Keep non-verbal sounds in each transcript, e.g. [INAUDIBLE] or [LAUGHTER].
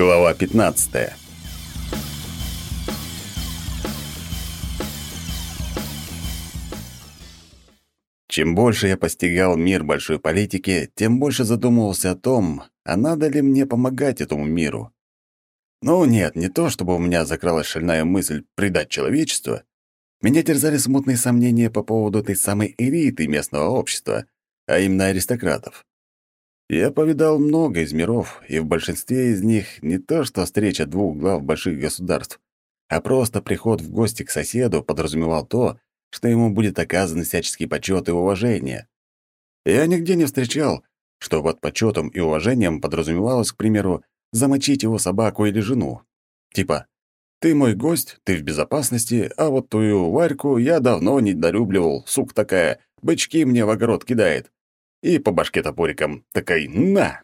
Глава 15. Чем больше я постигал мир большой политики, тем больше задумывался о том, а надо ли мне помогать этому миру. Ну нет, не то, чтобы у меня закралась шальная мысль предать человечество. Меня терзали смутные сомнения по поводу той самой элиты местного общества, а именно аристократов. Я повидал много из миров, и в большинстве из них не то что встреча двух глав больших государств, а просто приход в гости к соседу подразумевал то, что ему будет оказан всяческий почет и уважение. Я нигде не встречал, что под почетом и уважением подразумевалось, к примеру, замочить его собаку или жену. Типа, ты мой гость, ты в безопасности, а вот твою Варьку я давно не недолюбливал, сука такая, бычки мне в огород кидает и по башке топориком такой «на!».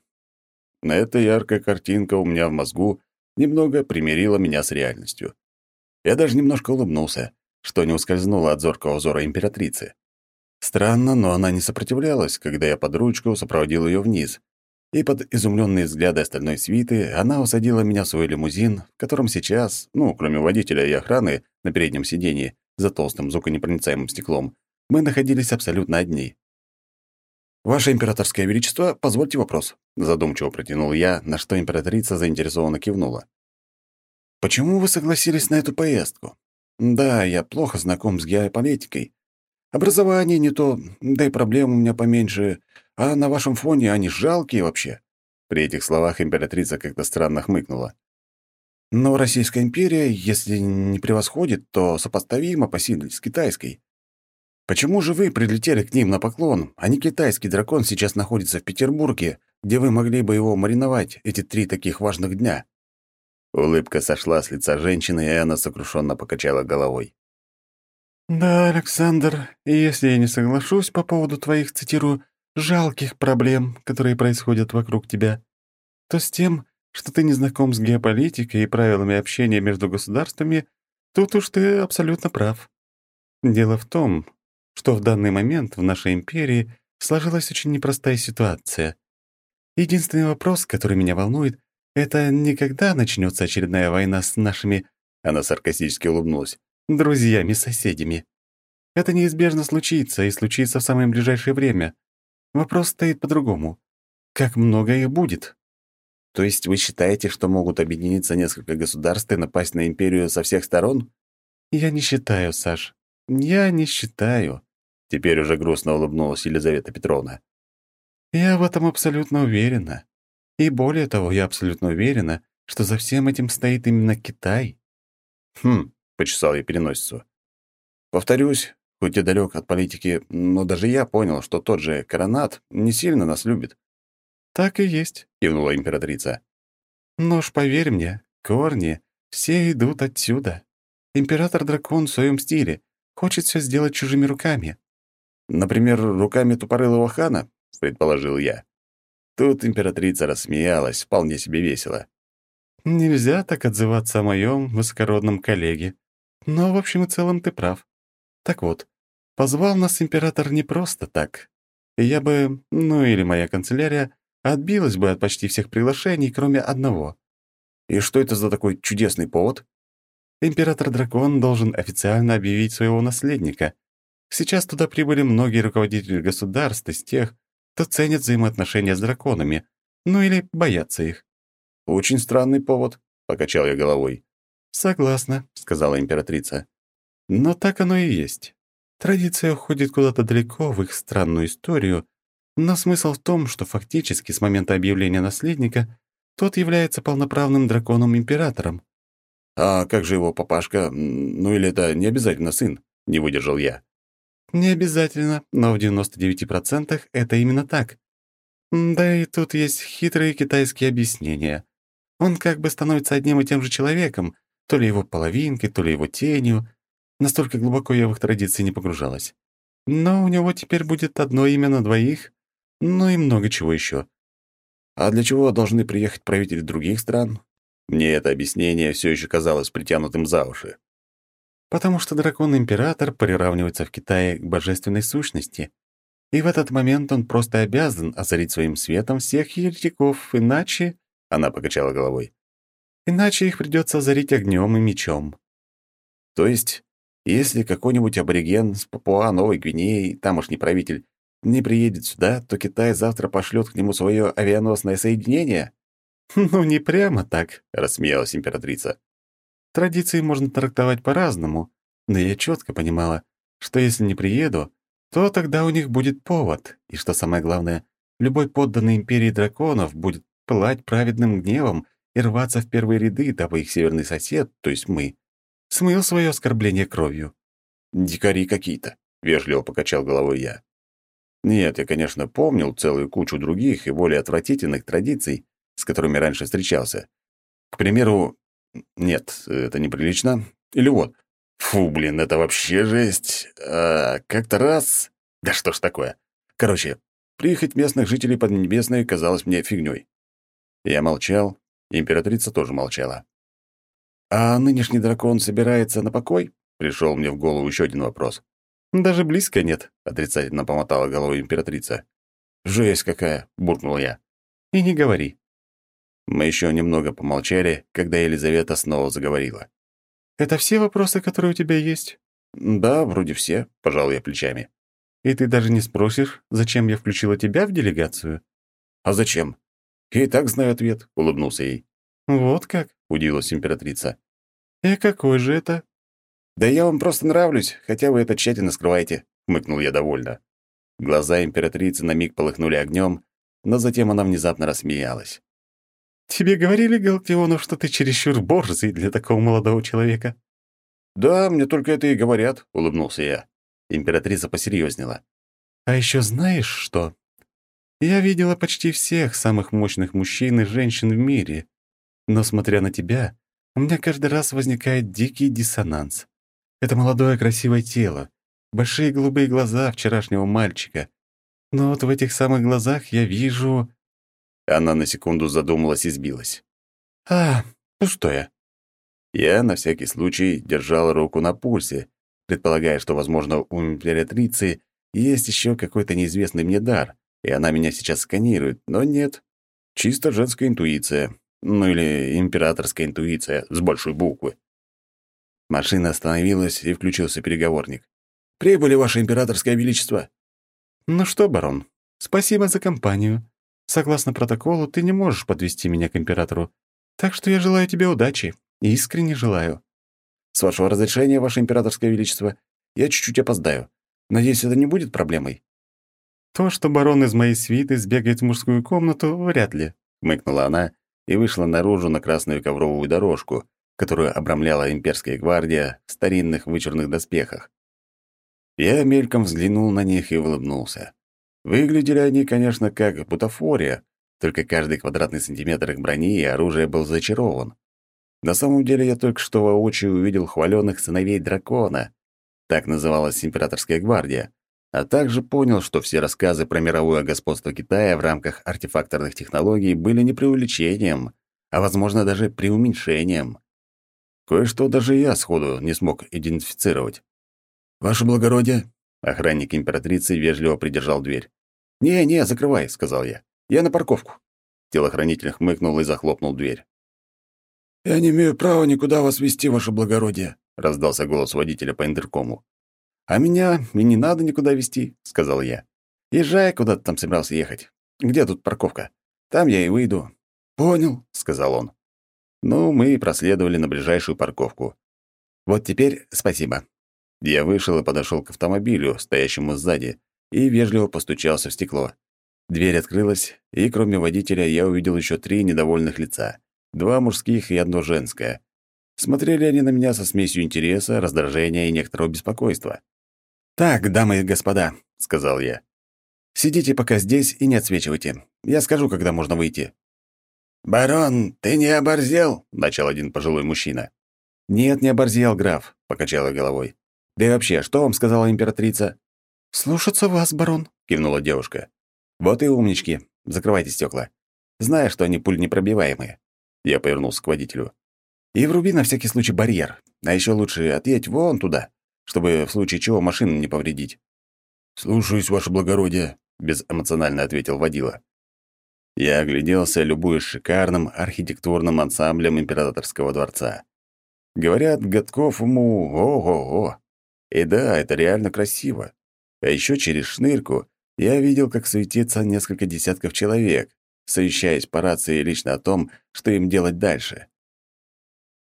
Эта яркая картинка у меня в мозгу немного примирила меня с реальностью. Я даже немножко улыбнулся, что не ускользнуло от зоркого взора императрицы. Странно, но она не сопротивлялась, когда я под ручку сопроводил ее вниз. И под изумленные взгляды остальной свиты она усадила меня в свой лимузин, в котором сейчас, ну, кроме водителя и охраны на переднем сиденье за толстым звуконепроницаемым стеклом, мы находились абсолютно одни. «Ваше императорское величество, позвольте вопрос», — задумчиво протянул я, на что императрица заинтересованно кивнула. «Почему вы согласились на эту поездку? Да, я плохо знаком с геополитикой. Образование не то, да и проблем у меня поменьше, а на вашем фоне они жалкие вообще». При этих словах императрица как-то странно хмыкнула. «Но Российская империя, если не превосходит, то сопоставима по силе с китайской. Почему же вы прилетели к ним на поклон, а не китайский дракон сейчас находится в Петербурге, где вы могли бы его мариновать эти три таких важных дня?» Улыбка сошла с лица женщины, и она сокрушенно покачала головой. «Да, Александр, если я не соглашусь по поводу твоих, цитирую, «жалких проблем, которые происходят вокруг тебя», то с тем, что ты не знаком с геополитикой и правилами общения между государствами, тут уж ты абсолютно прав. Дело в том, что в данный момент в нашей империи сложилась очень непростая ситуация. Единственный вопрос, который меня волнует, это не когда начнется очередная война с нашими, она саркастически улыбнулась, друзьями-соседями. Это неизбежно случится, и случится в самое ближайшее время. Вопрос стоит по-другому. Как много их будет? То есть вы считаете, что могут объединиться несколько государств и напасть на империю со всех сторон? Я не считаю, Саш. Я не считаю. Теперь уже грустно улыбнулась Елизавета Петровна. «Я в этом абсолютно уверена. И более того, я абсолютно уверена, что за всем этим стоит именно Китай». «Хм», — почесал я переносицу. «Повторюсь, хоть и далек от политики, но даже я понял, что тот же Коронат не сильно нас любит». «Так и есть», — кивнула императрица. «Но ж поверь мне, корни все идут отсюда. Император-дракон в своем стиле хочет все сделать чужими руками. Например, руками тупорылого хана, предположил я. Тут императрица рассмеялась, вполне себе весело. Нельзя так отзываться о моем высокородном коллеге. Но в общем и целом ты прав. Так вот, позвал нас император не просто так. Я бы, ну или моя канцелярия, отбилась бы от почти всех приглашений, кроме одного. И что это за такой чудесный повод? Император-дракон должен официально объявить своего наследника — Сейчас туда прибыли многие руководители государств из тех, кто ценит взаимоотношения с драконами, ну или боятся их. «Очень странный повод», — покачал я головой. «Согласна», — сказала императрица. «Но так оно и есть. Традиция уходит куда-то далеко в их странную историю, но смысл в том, что фактически с момента объявления наследника тот является полноправным драконом-императором». «А как же его папашка? Ну или это не обязательно сын?» — не выдержал я. Не обязательно, но в 99% это именно так. Да и тут есть хитрые китайские объяснения. Он как бы становится одним и тем же человеком, то ли его половинкой, то ли его тенью. Настолько глубоко я в их традиции не погружалась. Но у него теперь будет одно имя на двоих, ну и много чего еще. А для чего должны приехать правители других стран? Мне это объяснение все еще казалось притянутым за уши потому что дракон-император приравнивается в Китае к божественной сущности, и в этот момент он просто обязан озарить своим светом всех еретиков, иначе...» Она покачала головой. Иначе их придется озарить огнем и мечом. То есть, если какой-нибудь абориген с Папуа-Новой Гвинеи, тамошний правитель, не приедет сюда, то Китай завтра пошлет к нему свое авианосное соединение? [LAUGHS] «Ну, не прямо так», — рассмеялась императрица. «Традиции можно трактовать по-разному, но я четко понимала, что если не приеду, то тогда у них будет повод, и, что самое главное, любой подданный империи драконов будет пылать праведным гневом и рваться в первые ряды, дабы их северный сосед, то есть мы, смыл свое оскорбление кровью. «Дикари какие-то», — вежливо покачал головой я. Нет, я, конечно, помнил целую кучу других и более отвратительных традиций, с которыми раньше встречался. К примеру, нет, это неприлично. Или вот, фу, блин, это вообще жесть. А, как-то раз... Да что ж такое? Короче, приехать местных жителей Поднебесной казалось мне фигнёй. Я молчал, императрица тоже молчала. «А нынешний дракон собирается на покой?» Пришел мне в голову еще один вопрос. «Даже близко нет», — отрицательно помотала головой императрица. «Жесть какая!» — буркнул я. «И не говори». Мы еще немного помолчали, когда Елизавета снова заговорила. «Это все вопросы, которые у тебя есть?» «Да, вроде все», — пожал я плечами. «И ты даже не спросишь, зачем я включила тебя в делегацию?» «А зачем?» «Я и так знаю ответ», — улыбнулся ей. «Вот как?» — удивилась императрица. «И какой же это?» «Да я вам просто нравлюсь, хотя вы это тщательно скрываете», — хмыкнул я довольно. Глаза императрицы на миг полыхнули огнем, но затем она внезапно рассмеялась. «Тебе говорили, Галактионов, что ты чересчур борзый для такого молодого человека?» «Да, мне только это и говорят», — улыбнулся я. Императрица посерьезнела. «А еще знаешь что? Я видела почти всех самых мощных мужчин и женщин в мире, но, смотря на тебя, у меня каждый раз возникает дикий диссонанс. Это молодое красивое тело, большие голубые глаза вчерашнего мальчика. Но вот в этих самых глазах я вижу...» Она на секунду задумалась и сбилась. «А, пустое». Я на всякий случай держал руку на пульсе, предполагая, что, возможно, у императрицы есть еще какой-то неизвестный мне дар, и она меня сейчас сканирует, но нет. Чисто женская интуиция. Ну или императорская интуиция с большой буквы. Машина остановилась, и включился переговорник. «Прибыли, Ваше Императорское Величество!» «Ну что, барон, спасибо за компанию. Согласно протоколу, ты не можешь подвести меня к императору. Так что я желаю тебе удачи. Искренне желаю». «С вашего разрешения, Ваше Императорское Величество, я чуть-чуть опоздаю. Надеюсь, это не будет проблемой?» «То, что барон из моей свиты сбегает в мужскую комнату, вряд ли», — мыкнула она и вышла наружу на красную ковровую дорожку, которую обрамляла имперская гвардия в старинных вычурных доспехах. Я мельком взглянул на них и улыбнулся. Выглядели они, конечно, как бутафория, только каждый квадратный сантиметр их брони и оружия был зачарован. На самом деле я только что воочию увидел хваленных сыновей дракона. Так называлась императорская гвардия, а также понял, что все рассказы про мировое господство Китая в рамках артефакторных технологий были не преувеличением, а, возможно, даже преуменьшением. Кое-что даже я сходу не смог идентифицировать. «Ваше благородие!» — охранник императрицы вежливо придержал дверь. «Не-не, закрывай», — сказал я. «Я на парковку». Телохранитель хмыкнул и захлопнул дверь. «Я не имею права никуда вас вести, ваше благородие», — раздался голос водителя по интеркому. «А меня и не надо никуда везти», — сказал я. «Езжай, куда ты там собирался ехать. Где тут парковка? Там я и выйду». «Понял», — сказал он. Ну, мы проследовали на ближайшую парковку. «Вот теперь спасибо». Я вышел и подошел к автомобилю, стоящему сзади, и вежливо постучался в стекло. Дверь открылась, и кроме водителя я увидел еще три недовольных лица. Два мужских и одно женское. Смотрели они на меня со смесью интереса, раздражения и некоторого беспокойства. «Так, дамы и господа», — сказал я. «Сидите пока здесь и не отсвечивайте. Я скажу, когда можно выйти». «Барон, ты не оборзел?» — начал один пожилой мужчина. «Нет, не оборзел, граф», — покачала головой. «Да и вообще, что вам сказала императрица?» «Слушаться вас, барон», — кивнула девушка. «Вот и умнички. Закрывайте стекла. Знаю, что они пуль непробиваемые». Я повернулся к водителю. «И вруби на всякий случай барьер. А еще лучше отъедь вон туда чтобы в случае чего машину не повредить. «Слушаюсь, ваше благородие», — безэмоционально ответил водила. Я огляделся, любуясь шикарным архитектурным ансамблем императорского дворца. Говорят, годков ему ого-го. И да, это реально красиво. А еще через шнырку я видел, как суетится несколько десятков человек, совещаясь по рации лично о том, что им делать дальше.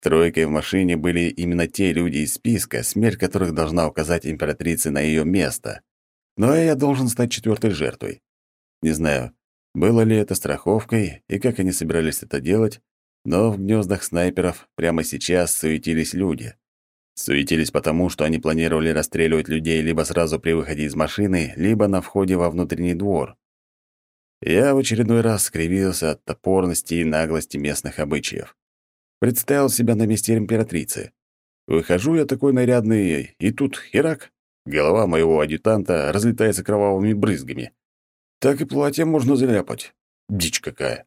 Тройкой в машине были именно те люди из списка, смерть которых должна указать императрице на ее место. Но я должен стать четвертой жертвой. Не знаю, было ли это страховкой и как они собирались это делать, но в гнездах снайперов прямо сейчас суетились люди. Суетились потому, что они планировали расстреливать людей либо сразу при выходе из машины, либо на входе во внутренний двор. Я в очередной раз скривился от топорности и наглости местных обычаев. Представил себя на месте императрицы. Выхожу я такой нарядный, и тут херак. Голова моего адъютанта разлетается кровавыми брызгами. Так и платье можно заляпать. Дичь какая.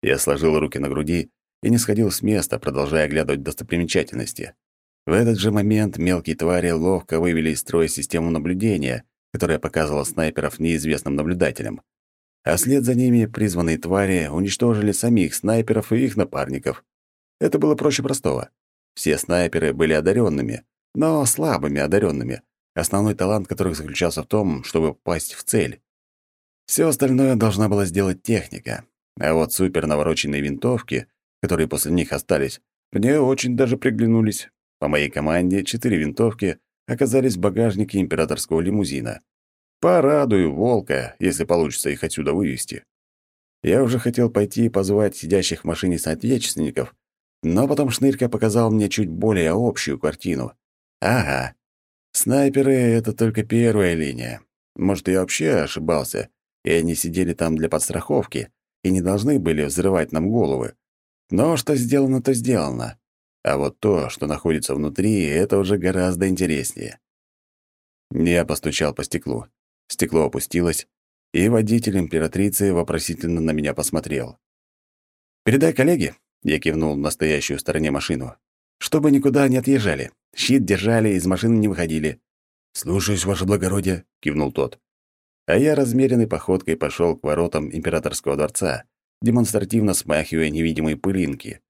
Я сложил руки на груди и не сходил с места, продолжая оглядывать достопримечательности. В этот же момент мелкие твари ловко вывели из строя систему наблюдения, которая показывала снайперов неизвестным наблюдателям. А вслед за ними призванные твари уничтожили самих снайперов и их напарников. Это было проще простого. Все снайперы были одаренными, но слабыми одаренными, основной талант которых заключался в том, чтобы попасть в цель. Все остальное должна была сделать техника. А вот супер навороченные винтовки, которые после них остались, мне очень даже приглянулись. По моей команде четыре винтовки оказались в багажнике императорского лимузина. Порадую волка, если получится их отсюда вывести. Я уже хотел пойти и позвать сидящих в машине соотечественников, но потом Шнырька показал мне чуть более общую картину. Ага, снайперы — это только первая линия. Может, я вообще ошибался, и они сидели там для подстраховки и не должны были взрывать нам головы. Но что сделано, то сделано. А вот то, что находится внутри, это уже гораздо интереснее. Я постучал по стеклу. Стекло опустилось, и водитель императрицы вопросительно на меня посмотрел. «Передай коллеге», — я кивнул в настоящую стороне машину, «чтобы никуда не отъезжали, щит держали, из машины не выходили». «Слушаюсь, ваше благородие», — кивнул тот а я размеренной походкой пошел к воротам императорского дворца, демонстративно смахивая невидимые пылинки.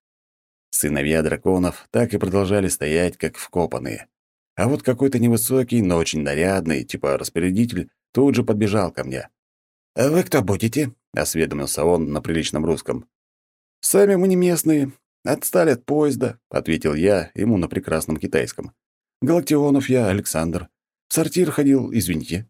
Сыновья драконов так и продолжали стоять, как вкопанные. А вот какой-то невысокий, но очень нарядный, типа распорядитель, тут же подбежал ко мне. «А вы кто будете?» — осведомился он на приличном русском. «Сами мы не местные. Отстали от поезда», — ответил я ему на прекрасном китайском. «Галактионов я, Александр. В сортир ходил, извините».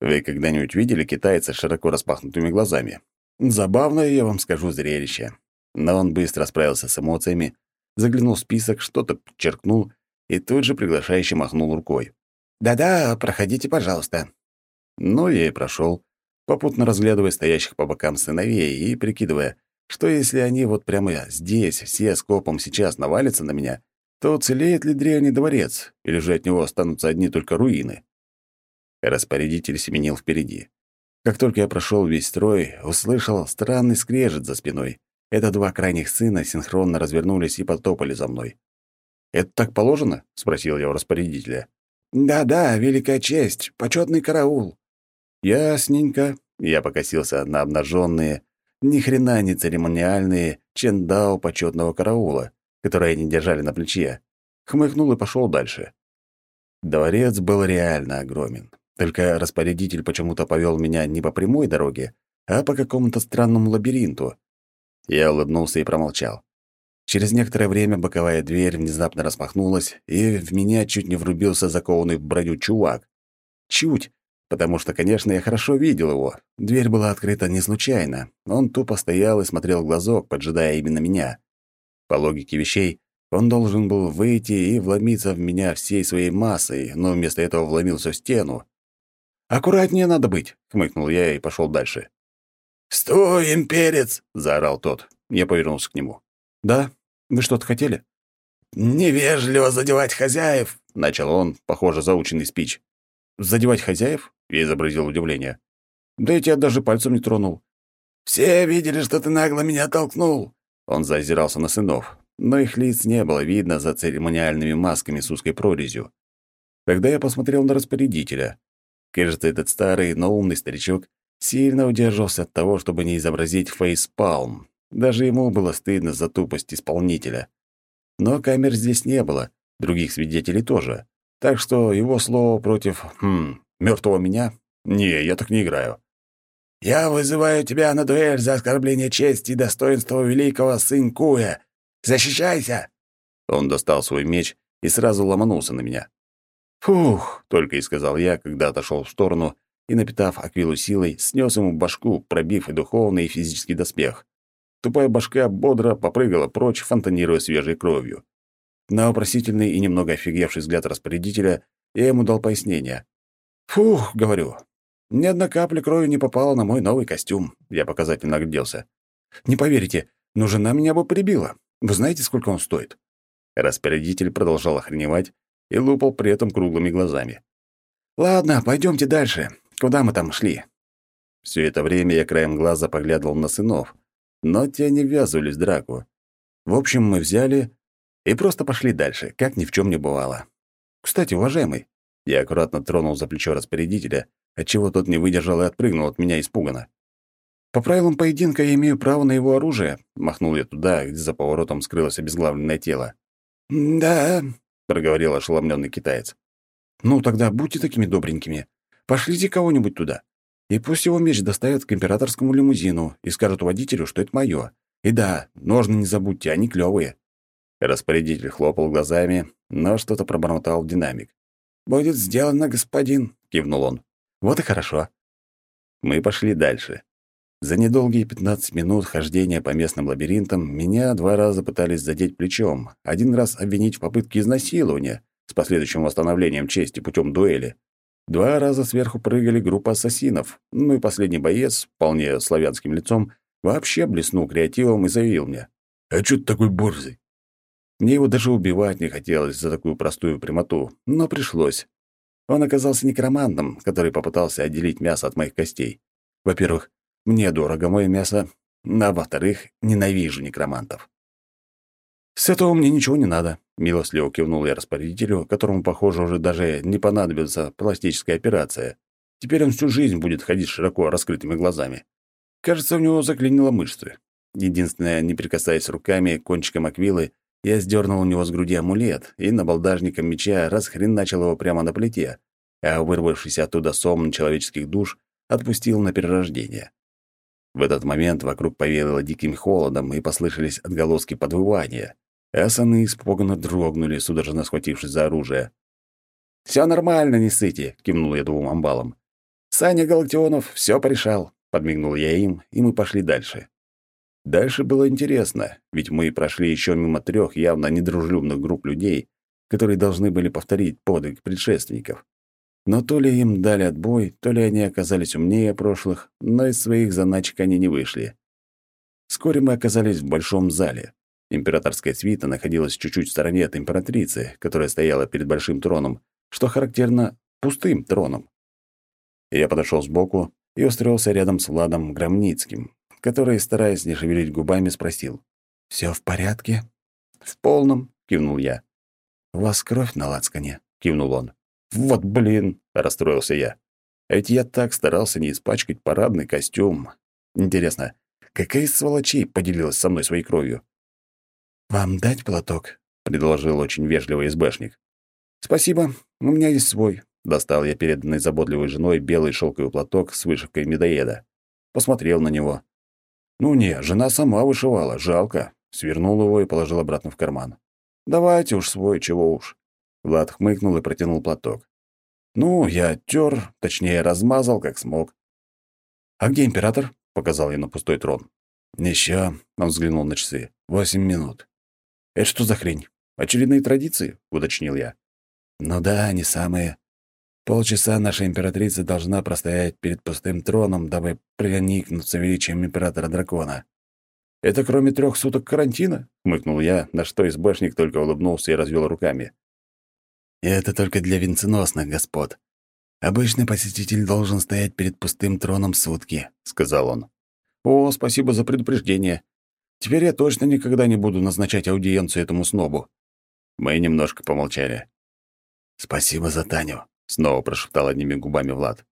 Вы когда-нибудь видели китайца с широко распахнутыми глазами? Забавное, я вам скажу, зрелище. Но он быстро справился с эмоциями, заглянул в список, что-то черкнул и тут же приглашающе махнул рукой. «Да-да, проходите, пожалуйста». Ну, я и прошел, попутно разглядывая стоящих по бокам сыновей и прикидывая, что если они вот прямо здесь, все скопом сейчас навалятся на меня, то уцелеет ли древний дворец, или же от него останутся одни только руины? Распорядитель семенил впереди. Как только я прошел весь строй, услышал странный скрежет за спиной. Это два крайних сына синхронно развернулись и потопали за мной. «Это так положено?» — спросил я у распорядителя. «Да-да, великая честь, почетный караул». «Ясненько». Я покосился на обнаженные, ни хрена не церемониальные чендао почетного караула, которые они держали на плече. Хмыкнул и пошел дальше. Дворец был реально огромен. Только распорядитель почему-то повел меня не по прямой дороге, а по какому-то странному лабиринту. Я улыбнулся и промолчал. Через некоторое время боковая дверь внезапно распахнулась, и в меня чуть не врубился закованный в броню чувак. Чуть, потому что, конечно, я хорошо видел его. Дверь была открыта не случайно. Он тупо стоял и смотрел в глазок, поджидая именно меня. По логике вещей, он должен был выйти и вломиться в меня всей своей массой, но вместо этого вломился в стену. «Аккуратнее надо быть», — хмыкнул я и пошел дальше. «Стой, имперец!» — заорал тот. Я повернулся к нему. «Да? Вы что-то хотели?» «Невежливо задевать хозяев», — начал он, похоже, заученный спич. «Задевать хозяев?» — я изобразил удивление. «Да я тебя даже пальцем не тронул». «Все видели, что ты нагло меня толкнул». Он заозирался на сынов, но их лиц не было видно за церемониальными масками с узкой прорезью. Тогда я посмотрел на распорядителя. Кажется, этот старый, но умный старичок сильно удерживался от того, чтобы не изобразить фейспалм. Даже ему было стыдно за тупость исполнителя. Но камер здесь не было, других свидетелей тоже. Так что его слово против, хм, мертвого меня? Не, я так не играю. «Я вызываю тебя на дуэль за оскорбление чести и достоинства великого сын Куя. Защищайся!» Он достал свой меч и сразу ломанулся на меня. «Фух!» — только и сказал я, когда отошел в сторону и, напитав Аквилу силой, снес ему башку, пробив и духовный, и физический доспех. Тупая башка бодро попрыгала прочь, фонтанируя свежей кровью. На вопросительный и немного офигевший взгляд распорядителя я ему дал пояснение. «Фух!» — говорю. «Ни одна капля крови не попала на мой новый костюм», — я показательно огляделся. «Не поверите, но жена меня бы прибила. Вы знаете, сколько он стоит?» Распорядитель продолжал охреневать и лупал при этом круглыми глазами. «Ладно, пойдемте дальше. Куда мы там шли?» Все это время я краем глаза поглядывал на сынов, но те не ввязывались в драку. В общем, мы взяли и просто пошли дальше, как ни в чем не бывало. «Кстати, уважаемый», я аккуратно тронул за плечо распорядителя, отчего тот не выдержал и отпрыгнул от меня испуганно. «По правилам поединка я имею право на его оружие», — махнул я туда, где за поворотом скрылось обезглавленное тело. «Да», — проговорил ошеломленный китаец. «Ну, тогда будьте такими добренькими. Пошлите кого-нибудь туда. И пусть его меч доставят к императорскому лимузину и скажут водителю, что это мое. И да, ножны не забудьте, они клевые. Распорядитель хлопал глазами, но что-то пробормотал в динамик. «Будет сделано, господин», — кивнул он. «Вот и хорошо». Мы пошли дальше. За недолгие 15 минут хождения по местным лабиринтам меня два раза пытались задеть плечом, один раз обвинить в попытке изнасилования с последующим восстановлением чести путем дуэли. Два раза сверху прыгали группа ассасинов, ну и последний боец, вполне славянским лицом, вообще блеснул креативом и заявил мне. «А чё ты такой борзый?» Мне его даже убивать не хотелось за такую простую прямоту, но пришлось. Он оказался некромантом, который попытался отделить мясо от моих костей. Во-первых, мне дорого мое мясо, а во-вторых, ненавижу некромантов. «С этого мне ничего не надо», — милостливо кивнул я распорядителю, которому, похоже, уже даже не понадобится пластическая операция. Теперь он всю жизнь будет ходить широко раскрытыми глазами. Кажется, у него заклинило мышцы. Единственное, не прикасаясь руками кончиком аквилы, я сдернул у него с груди амулет и набалдажником меча расхреначил его прямо на плите, а вырвавшийся оттуда сом человеческих душ отпустил на перерождение. В этот момент вокруг повеяло диким холодом и послышались отголоски подвывания, а саны испуганно дрогнули, судорожно схватившись за оружие. «Всё нормально, не сыти», — кивнул я двум амбалам. «Саня Галактионов всё порешал», — подмигнул я им, и мы пошли дальше. Дальше было интересно, ведь мы прошли еще мимо трех явно недружелюбных групп людей, которые должны были повторить подвиг предшественников. Но то ли им дали отбой, то ли они оказались умнее прошлых, но из своих заначек они не вышли. Вскоре мы оказались в большом зале. Императорская свита находилась чуть-чуть в стороне от императрицы, которая стояла перед большим троном, что характерно пустым троном. Я подошел сбоку и устроился рядом с Владом Громницким, который, стараясь не шевелить губами, спросил. «Всё в порядке?» «В полном», — кивнул я. «У вас кровь на лацкане?» — кивнул он. «Вот блин!» — расстроился я. «А ведь я так старался не испачкать парадный костюм. Интересно, какая из сволочей поделилась со мной своей кровью?» «Вам дать платок?» — предложил очень вежливый СБшник. «Спасибо, у меня есть свой». Достал я переданный заботливой женой белый шелковый платок с вышивкой медоеда. Посмотрел на него. Ну не, жена сама вышивала, жалко. Свернул его и положил обратно в карман. Давайте уж свой, чего уж. Влад хмыкнул и протянул платок. Ну, я оттер, точнее, размазал, как смог. «А где император?» — показал я на пустой трон. «Еще», — он взглянул на часы, — «восемь минут». «Это что за хрень? Очередные традиции?» — уточнил я. «Ну да, они самые. Полчаса наша императрица должна простоять перед пустым троном, дабы проникнуться величием императора-дракона. «Это кроме трех суток карантина?» — хмыкнул я, на что избашник только улыбнулся и развел руками. «И это только для венценосных господ. Обычный посетитель должен стоять перед пустым троном сутки», — сказал он. «О, спасибо за предупреждение. Теперь я точно никогда не буду назначать аудиенцию этому снобу». Мы немножко помолчали. «Спасибо за Таню», Снова прошептал одними губами Влад.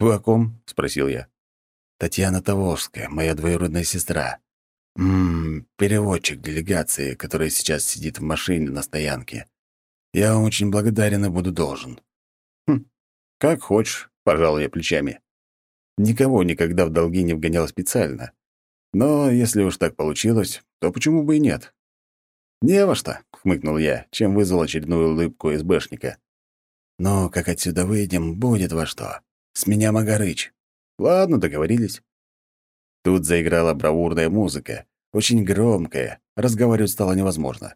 «Вы о ком?» — спросил я. Татьяна Тавовская, моя двоюродная сестра. Ммм, переводчик делегации, который сейчас сидит в машине на стоянке. Я вам очень благодарен и буду должен». «Хм, как хочешь», — пожал я плечами. Никого никогда в долги не вгонял специально. Но если уж так получилось, то почему бы и нет? «Не во что», — хмыкнул я, чем вызвал очередную улыбку СБшника. «Но как отсюда выйдем, будет во что. С меня Магарыч». «Ладно, договорились». Тут заиграла бравурная музыка, очень громкая, разговаривать стало невозможно.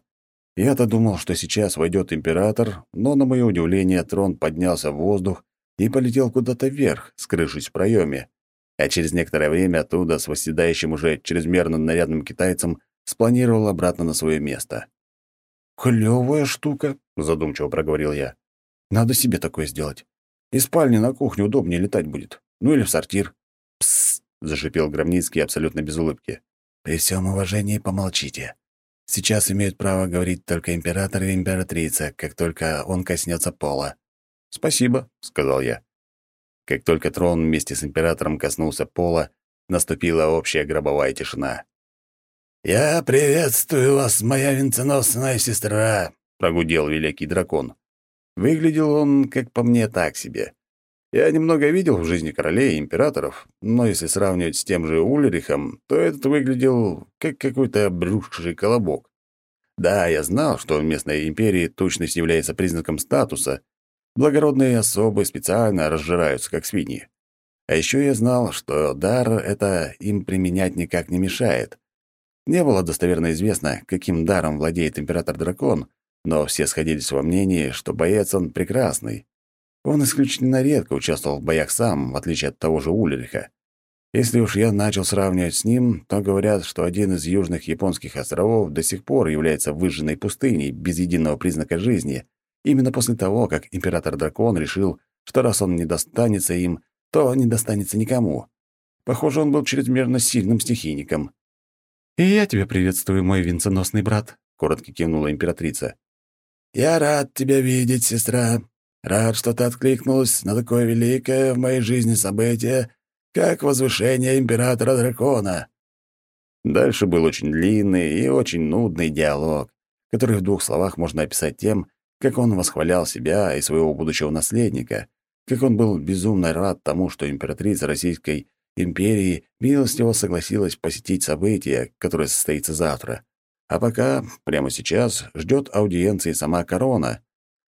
Я-то думал, что сейчас войдет император, но, на мое удивление, трон поднялся в воздух и полетел куда-то вверх, скрывшись в проеме. А через некоторое время оттуда, с восседающим уже чрезмерно нарядным китайцем, спланировал обратно на свое место. «Клёвая штука», — задумчиво проговорил я. «Надо себе такое сделать. Из спальни на кухню удобнее летать будет. Ну или в сортир». «Псс», — зашипел Громницкий абсолютно без улыбки. «При всем уважении помолчите. Сейчас имеют право говорить только император и императрица, как только он коснется пола». «Спасибо», — сказал я. Как только трон вместе с императором коснулся пола, наступила общая гробовая тишина. «Я приветствую вас, моя венценосная сестра», — прогудел великий дракон. Выглядел он, как по мне, так себе. Я немного видел в жизни королей и императоров, но если сравнивать с тем же Ульрихом, то этот выглядел как какой-то обрюзгший колобок. Да, я знал, что в местной империи точность является признаком статуса. Благородные особы специально разжираются, как свиньи. А еще я знал, что дар это им применять никак не мешает. Не было достоверно известно, каким даром владеет император-дракон, но все сходились во мнении, что боец он прекрасный. Он исключительно редко участвовал в боях сам, в отличие от того же Ульриха. Если уж я начал сравнивать с ним, то говорят, что один из южных японских островов до сих пор является выжженной пустыней без единого признака жизни, именно после того, как император-дракон решил, что раз он не достанется им, то не достанется никому. Похоже, он был чрезмерно сильным стихийником. «И я тебя приветствую, мой венценосный брат», — коротко кивнула императрица. «Я рад тебя видеть, сестра. Рад, что ты откликнулась на такое великое в моей жизни событие, как возвышение императора-дракона». Дальше был очень длинный и очень нудный диалог, который в двух словах можно описать тем, как он восхвалял себя и своего будущего наследника, как он был безумно рад тому, что императрица Российской империи милостиво согласилась посетить событие, которое состоится завтра. А пока, прямо сейчас, ждет аудиенции сама корона.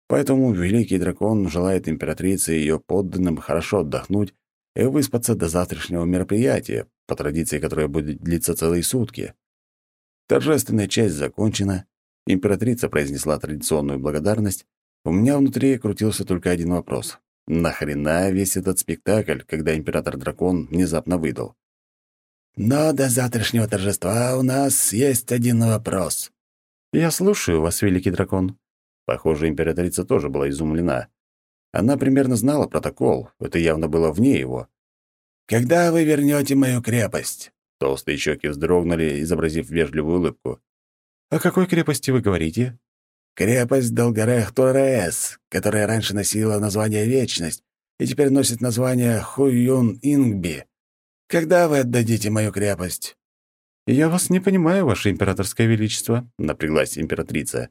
Поэтому великий дракон желает императрице и ее подданным хорошо отдохнуть и выспаться до завтрашнего мероприятия, по традиции которое будет длиться целые сутки. Торжественная часть закончена, императрица произнесла традиционную благодарность, у меня внутри крутился только один вопрос. Нахрена весь этот спектакль, когда император-дракон внезапно выдал? «Но до завтрашнего торжества у нас есть один вопрос». «Я слушаю вас, великий дракон». Похоже, императрица тоже была изумлена. Она примерно знала протокол, это явно было вне его. «Когда вы вернете мою крепость?» Толстые щеки вздрогнули, изобразив вежливую улыбку. «О какой крепости вы говорите?» Крепость Долгорех-Тураэс, которая раньше носила название Вечность и теперь носит название Хуюн-Ингби. Когда вы отдадите мою крепость?» «Я вас не понимаю, Ваше Императорское Величество», — напряглась императрица.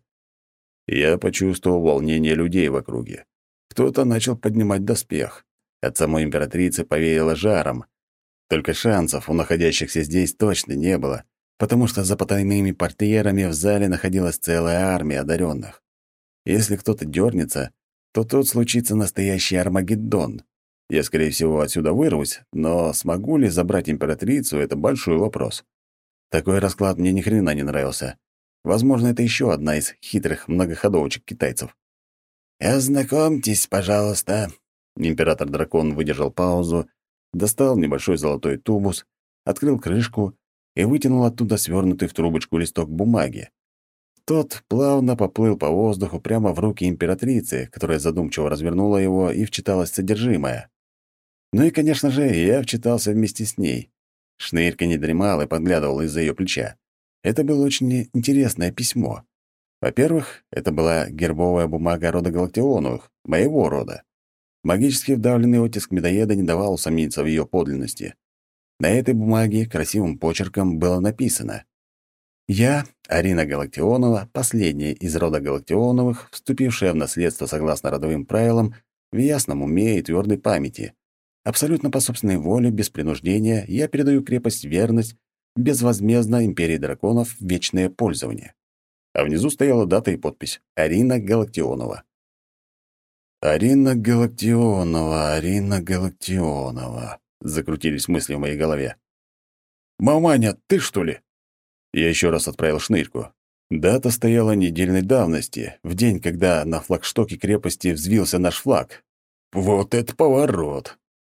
Я почувствовал волнение людей в округе. Кто-то начал поднимать доспех. От самой императрицы повеяло жаром. Только шансов у находящихся здесь точно не было потому что за потайными портьерами в зале находилась целая армия одаренных. Если кто-то дернется, то тут случится настоящий Армагеддон. Я, скорее всего, отсюда вырвусь, но смогу ли забрать императрицу — это большой вопрос. Такой расклад мне ни хрена не нравился. Возможно, это еще одна из хитрых многоходовочек китайцев. «Ознакомьтесь, пожалуйста». Император-дракон выдержал паузу, достал небольшой золотой тубус, открыл крышку и вытянул оттуда свернутый в трубочку листок бумаги. Тот плавно поплыл по воздуху прямо в руки императрицы, которая задумчиво развернула его и вчиталась содержимое. Ну и, конечно же, я вчитался вместе с ней. Шнырька не дремал и подглядывал из-за ее плеча. Это было очень интересное письмо. Во-первых, это была гербовая бумага рода Галактионовых, моего рода. Магически вдавленный оттиск медоеда не давал усомниться в ее подлинности. На этой бумаге красивым почерком было написано «Я, Арина Галактионова, последняя из рода Галактионовых, вступившая в наследство согласно родовым правилам, в ясном уме и твердой памяти. Абсолютно по собственной воле, без принуждения, я передаю крепость верность безвозмездно Империи Драконов в вечное пользование». А внизу стояла дата и подпись «Арина Галактионова». «Арина Галактионова, Арина Галактионова», — закрутились мысли в моей голове. «Маманя, ты что ли?» Я еще раз отправил шнырьку. Дата стояла недельной давности, в день, когда на флагштоке крепости взвился наш флаг. Вот это поворот!